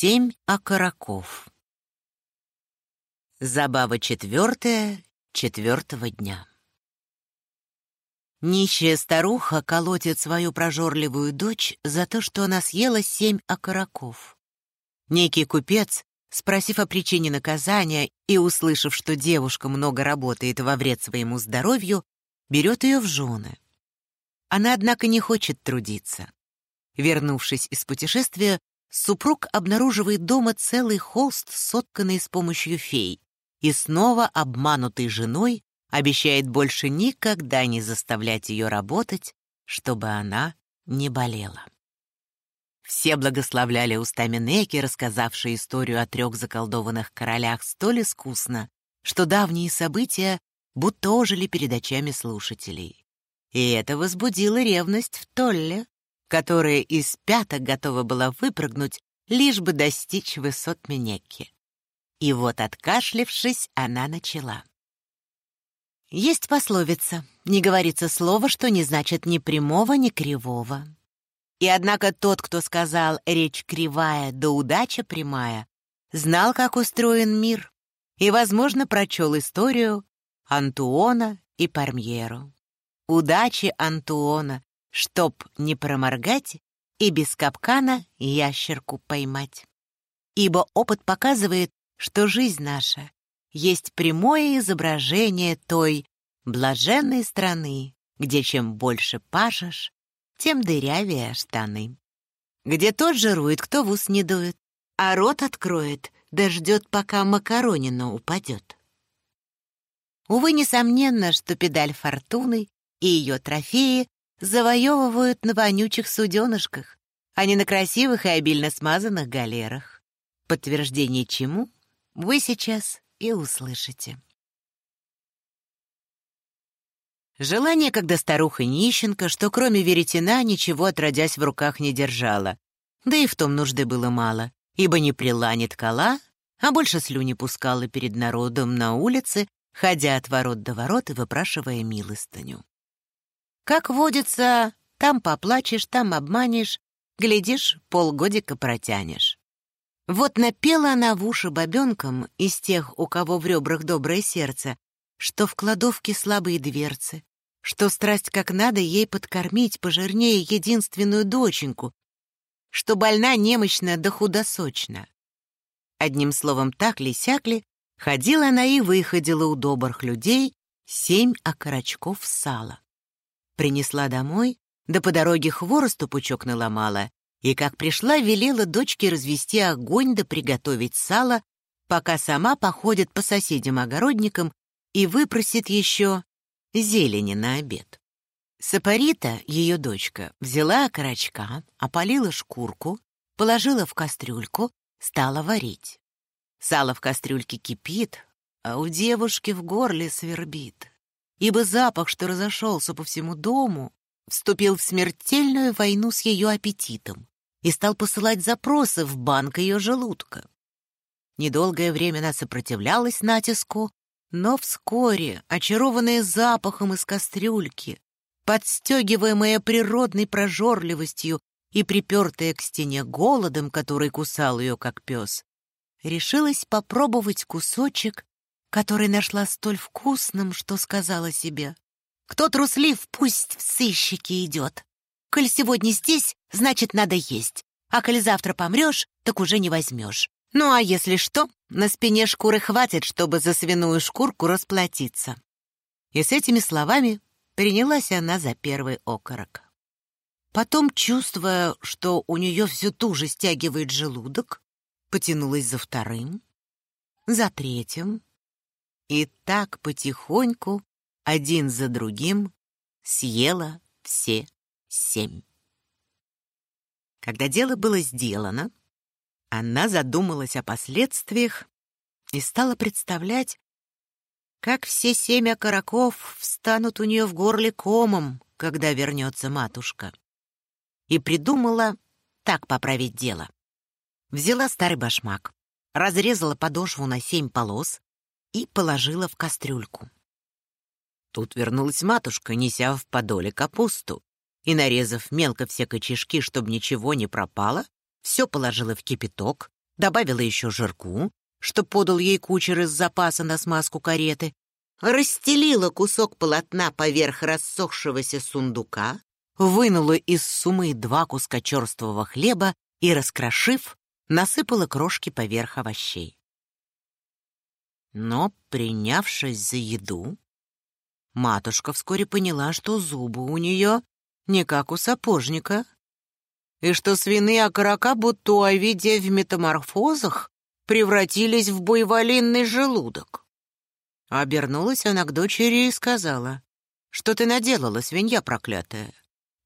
Семь окороков. Забава четвертая, четвертого дня. Нищая старуха колотит свою прожорливую дочь за то, что она съела семь окороков. Некий купец, спросив о причине наказания и услышав, что девушка много работает во вред своему здоровью, берет ее в жены. Она, однако, не хочет трудиться. Вернувшись из путешествия, супруг обнаруживает дома целый холст, сотканный с помощью фей, и снова, обманутый женой, обещает больше никогда не заставлять ее работать, чтобы она не болела. Все благословляли устами Неки, рассказавшие историю о трех заколдованных королях столь искусно, что давние события будто ожили перед очами слушателей. И это возбудило ревность в Толле, которая из пяток готова была выпрыгнуть, лишь бы достичь высот Менекки. И вот, откашлившись, она начала. Есть пословица «Не говорится слово, что не значит ни прямого, ни кривого». И однако тот, кто сказал «речь кривая, да удача прямая», знал, как устроен мир, и, возможно, прочел историю Антуона и Пармьеру. Удачи Антуона, чтоб не проморгать и без капкана ящерку поймать. Ибо опыт показывает, что жизнь наша есть прямое изображение той блаженной страны, где чем больше пашешь, тем дырявее штаны. Где тот жирует, кто в ус не дует, а рот откроет, да пока макаронина упадет. Увы, несомненно, что педаль фортуны и ее трофеи завоевывают на вонючих суденышках, а не на красивых и обильно смазанных галерах. Подтверждение чему вы сейчас и услышите. Желание, когда старуха нищенка, что кроме веретена ничего отродясь в руках не держала. Да и в том нужды было мало, ибо не прила, не ткала, а больше слюни пускала перед народом на улице, ходя от ворот до ворот и выпрашивая милостыню. Как водится, там поплачешь, там обманешь, глядишь, полгодика протянешь. Вот напела она в уши бабенкам из тех, у кого в ребрах доброе сердце, что в кладовке слабые дверцы, что страсть как надо ей подкормить пожирнее единственную доченьку, что больна немощная да худосочна. Одним словом, так ли сяк ли, ходила она и выходила у добрых людей семь окорочков сала. Принесла домой, да по дороге хворосту пучок наломала, и, как пришла, велела дочке развести огонь да приготовить сало, пока сама походит по соседям-огородникам и выпросит еще зелени на обед. Сапорита, ее дочка, взяла окорочка, опалила шкурку, положила в кастрюльку, стала варить. Сало в кастрюльке кипит, а у девушки в горле свербит ибо запах, что разошелся по всему дому, вступил в смертельную войну с ее аппетитом и стал посылать запросы в банк ее желудка. Недолгое время она сопротивлялась натиску, но вскоре, очарованная запахом из кастрюльки, подстегиваемая природной прожорливостью и припертая к стене голодом, который кусал ее как пес, решилась попробовать кусочек который нашла столь вкусным, что сказала себе. «Кто труслив, пусть в сыщики идет. Коль сегодня здесь, значит, надо есть. А коль завтра помрешь, так уже не возьмешь. Ну а если что, на спине шкуры хватит, чтобы за свиную шкурку расплатиться». И с этими словами принялась она за первый окорок. Потом, чувствуя, что у нее все туже стягивает желудок, потянулась за вторым, за третьим, и так потихоньку, один за другим, съела все семь. Когда дело было сделано, она задумалась о последствиях и стала представлять, как все семь окороков встанут у нее в горле комом, когда вернется матушка. И придумала так поправить дело. Взяла старый башмак, разрезала подошву на семь полос и положила в кастрюльку. Тут вернулась матушка, неся в подоле капусту, и, нарезав мелко все кочешки, чтобы ничего не пропало, все положила в кипяток, добавила еще жирку, что подал ей кучер из запаса на смазку кареты, расстелила кусок полотна поверх рассохшегося сундука, вынула из сумы два куска черствого хлеба и, раскрошив, насыпала крошки поверх овощей. Но, принявшись за еду, матушка вскоре поняла, что зубы у нее не как у сапожника, и что свиные окорока, будто у в метаморфозах, превратились в буйволинный желудок. Обернулась она к дочери и сказала, «Что ты наделала, свинья проклятая?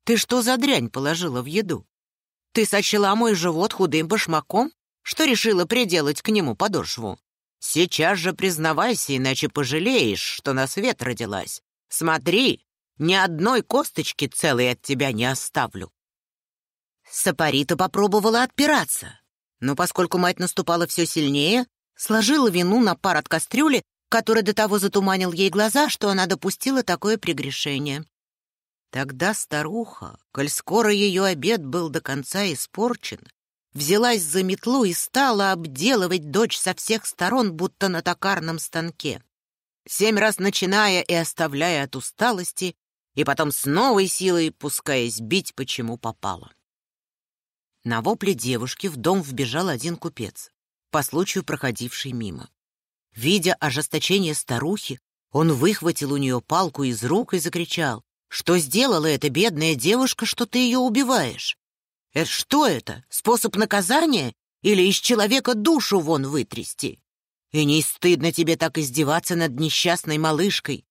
Ты что за дрянь положила в еду? Ты сочла мой живот худым башмаком, что решила приделать к нему подошву? Сейчас же признавайся, иначе пожалеешь, что на свет родилась. Смотри, ни одной косточки целой от тебя не оставлю. Сапарита попробовала отпираться, но поскольку мать наступала все сильнее, сложила вину на пар от кастрюли, который до того затуманил ей глаза, что она допустила такое прегрешение. Тогда старуха, коль скоро ее обед был до конца испорчен, взялась за метлу и стала обделывать дочь со всех сторон, будто на токарном станке. Семь раз начиная и оставляя от усталости, и потом с новой силой пускаясь бить, почему попало. На вопле девушки в дом вбежал один купец, по случаю проходивший мимо. Видя ожесточение старухи, он выхватил у нее палку из рук и закричал, «Что сделала эта бедная девушка, что ты ее убиваешь? Это что это, способ наказания или из человека душу вон вытрясти? И не стыдно тебе так издеваться над несчастной малышкой?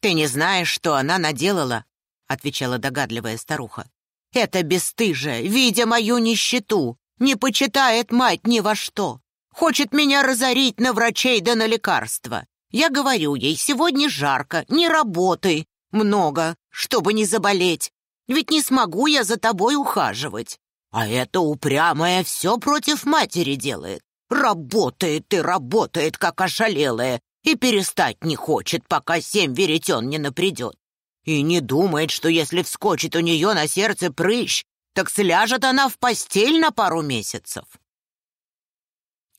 «Ты не знаешь, что она наделала?» — отвечала догадливая старуха. «Это бесстыжая, видя мою нищету, не почитает мать ни во что. Хочет меня разорить на врачей да на лекарства. Я говорю ей, сегодня жарко, не работай много, чтобы не заболеть. Ведь не смогу я за тобой ухаживать. А эта упрямая все против матери делает. Работает и работает, как ошалелая, и перестать не хочет, пока семь веретен не напридет. И не думает, что если вскочит у нее на сердце прыщ, так сляжет она в постель на пару месяцев.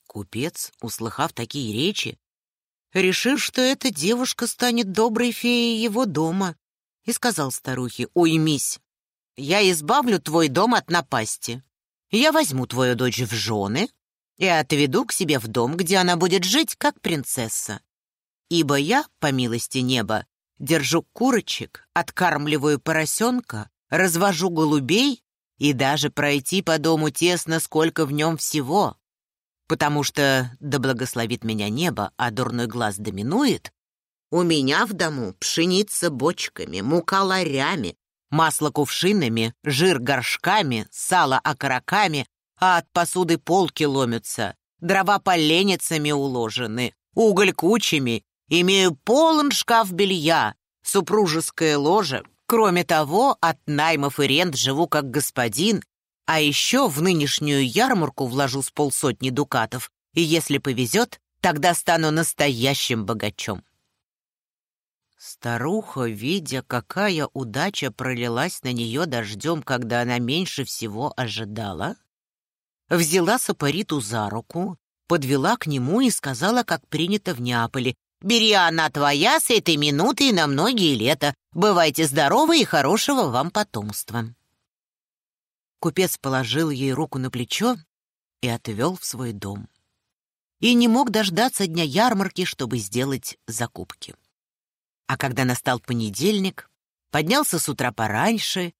Купец, услыхав такие речи, решил, что эта девушка станет доброй феей его дома, и сказал старухе, «Уймись, я избавлю твой дом от напасти. Я возьму твою дочь в жены и отведу к себе в дом, где она будет жить, как принцесса. Ибо я, по милости неба, держу курочек, откармливаю поросенка, развожу голубей и даже пройти по дому тесно, сколько в нем всего. Потому что, да благословит меня небо, а дурной глаз доминует, у меня в дому пшеница бочками, мука ларями, масло кувшинами, жир горшками, сало окороками, а от посуды полки ломятся, дрова поленницами уложены, уголь кучами Имею полон шкаф белья, супружеское ложе. Кроме того, от наймов и рент живу как господин, а еще в нынешнюю ярмарку вложу с полсотни дукатов, и если повезет, тогда стану настоящим богачом. Старуха, видя, какая удача пролилась на нее дождем, когда она меньше всего ожидала, взяла Сапариту за руку, подвела к нему и сказала, как принято в Неаполе, Бери, она твоя с этой минуты и на многие лета. Бывайте здоровы и хорошего вам потомства». Купец положил ей руку на плечо и отвел в свой дом. И не мог дождаться дня ярмарки, чтобы сделать закупки. А когда настал понедельник, поднялся с утра пораньше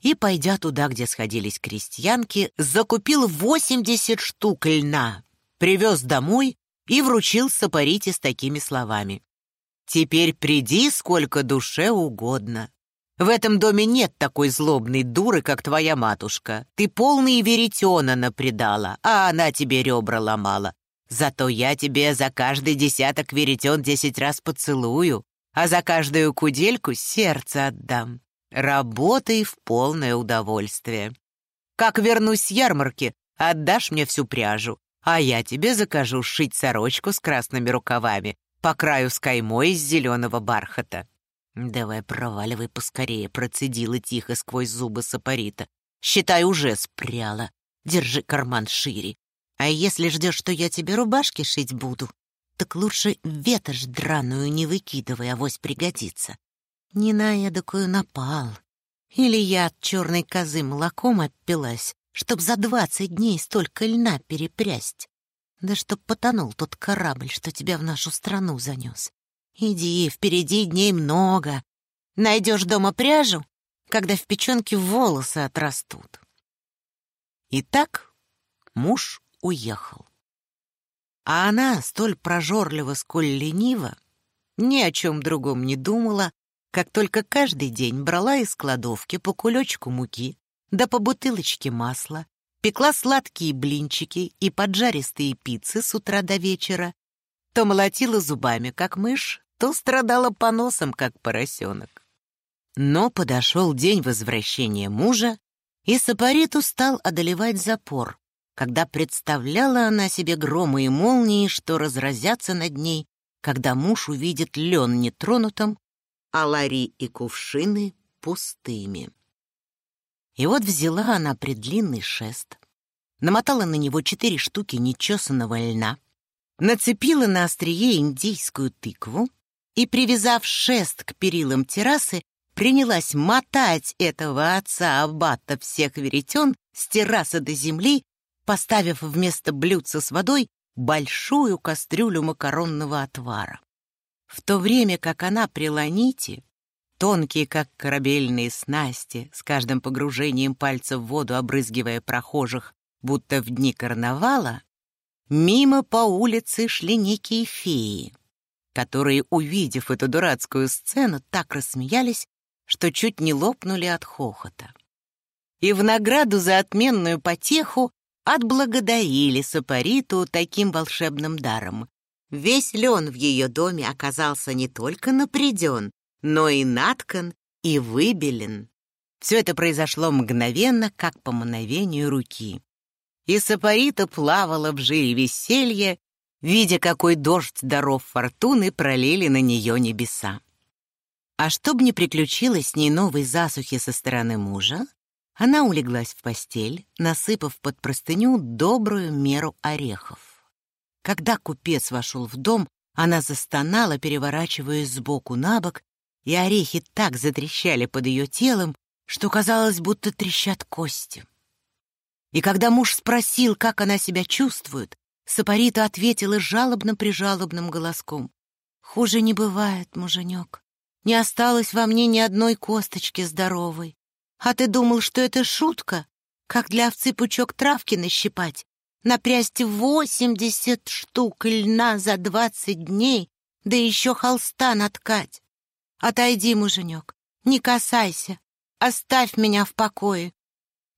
и, пойдя туда, где сходились крестьянки, закупил 80 штук льна, привез домой и вручил Сапарите с такими словами. «Теперь приди сколько душе угодно. В этом доме нет такой злобной дуры, как твоя матушка. Ты полный веретена напредала, а она тебе ребра ломала. Зато я тебе за каждый десяток веретен десять раз поцелую, а за каждую кудельку сердце отдам. Работай в полное удовольствие. Как вернусь с ярмарки, Отдашь мне всю пряжу, а я тебе закажу сшить сорочку с красными рукавами по краю с каймой из зеленого бархата». «Давай проваливай поскорее», — процедила тихо сквозь зубы Сапорита. «Считай, уже спряла. Держи карман шире. А если ждешь, что я тебе рубашки шить буду, так лучше ветошь драную не выкидывай, авось пригодится. Не на эдакую напал. Или я от черной козы молоком опилась, чтоб за двадцать дней столько льна перепрясть. Да чтоб потонул тот корабль, что тебя в нашу страну занес. Иди, впереди дней много. Найдешь дома пряжу, когда в печенке волосы отрастут. Итак, муж уехал. А она, столь прожорлива, сколь ленива, ни о чем другом не думала, как только каждый день брала из кладовки по кулечку муки, да по бутылочке масла, пекла сладкие блинчики и поджаристые пиццы с утра до вечера, то молотила зубами, как мышь, то страдала поносом, как поросенок. Но подошел день возвращения мужа, и Сапариту стал одолевать запор, когда представляла она себе громы и молнии, что разразятся над ней, когда муж увидит лен нетронутым, а лари и кувшины пустыми. И вот взяла она предлинный шест, намотала на него четыре штуки нечесанного льна, нацепила на острие индийскую тыкву и, привязав шест к перилам террасы, принялась мотать этого отца аббата всех веретен с террасы до земли поставив вместо блюдца с водой большую кастрюлю макаронного отвара. В то время как она при ланите, тонкие, как корабельные снасти, с каждым погружением пальца в воду обрызгивая прохожих, будто в дни карнавала, мимо по улице шли некие феи, которые, увидев эту дурацкую сцену, так рассмеялись, что чуть не лопнули от хохота. И в награду за отменную потеху отблагодарили Сапариту таким волшебным даром. Весь лен в ее доме оказался не только напряден, но и наткан и выбелен. Все это произошло мгновенно, как по мановению руки. И Сапарита плавала в жире веселья, видя, какой дождь даров фортуны пролили на нее небеса. А чтоб не приключилось с ней новой засухи со стороны мужа, она улеглась в постель, насыпав под простыню добрую меру орехов. Когда купец вошел в дом, она застонала, переворачиваясь сбоку на бок, и орехи так затрещали под ее телом, что казалось, будто трещат кости. И когда муж спросил, как она себя чувствует, Сапорита ответила жалобно-прижалобным голоском. «Хуже не бывает, муженек. Не осталось во мне ни одной косточки здоровой. А ты думал, что это шутка? Как для овцы пучок травки нащипать? Напрясть восемьдесят штук льна за двадцать дней, да еще холста наткать. Отойди, муженек, не касайся, оставь меня в покое.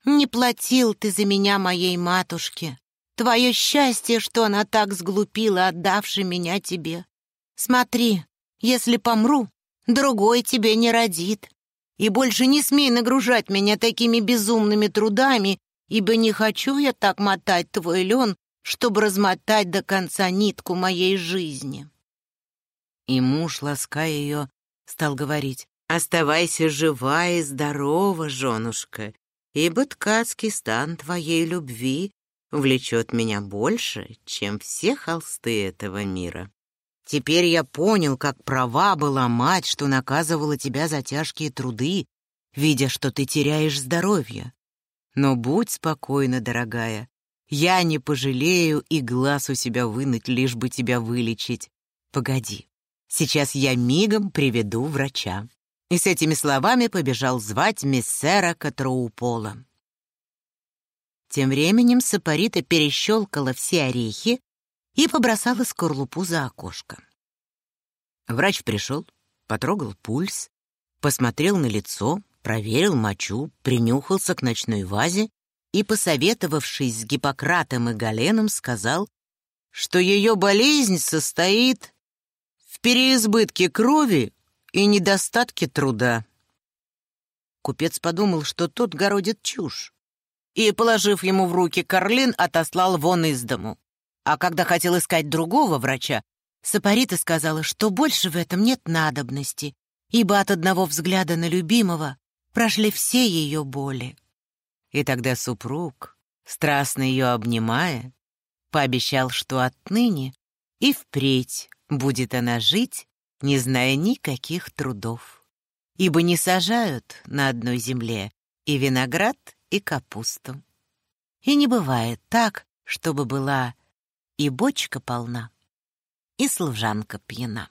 Не платил ты за меня моей матушке. Твое счастье, что она так сглупила, отдавши меня тебе. Смотри, если помру, другой тебе не родит. И больше не смей нагружать меня такими безумными трудами, ибо не хочу я так мотать твой лен, чтобы размотать до конца нитку моей жизни. И муж, лаская ее, стал говорить, «Оставайся жива и здорова, женушка, ибо ткацкий стан твоей любви влечет меня больше, чем все холсты этого мира». Теперь я понял, как права была мать, что наказывала тебя за тяжкие труды, видя, что ты теряешь здоровье. Но будь спокойна, дорогая. Я не пожалею и глаз у себя вынуть, лишь бы тебя вылечить. Погоди, сейчас я мигом приведу врача. И с этими словами побежал звать миссера Катроупола. Тем временем Сапорита перещелкала все орехи, и побросала скорлупу за окошко. Врач пришел, потрогал пульс, посмотрел на лицо, проверил мочу, принюхался к ночной вазе и, посоветовавшись с Гиппократом и Галеном, сказал, что ее болезнь состоит переизбытке крови и недостатке труда. Купец подумал, что тот городит чушь. и, положив ему в руки Карлин, отослал вон из дому. А когда хотел искать другого врача, Сапорита сказала, что больше в этом нет надобности, ибо от одного взгляда на любимого прошли все ее боли. И тогда супруг, страстно ее обнимая, пообещал, что отныне и впредь будет она жить, не зная никаких трудов. Ибо не сажают на одной земле и виноград, и капусту. И не бывает так, чтобы была и бочка полна, и служанка пьяна.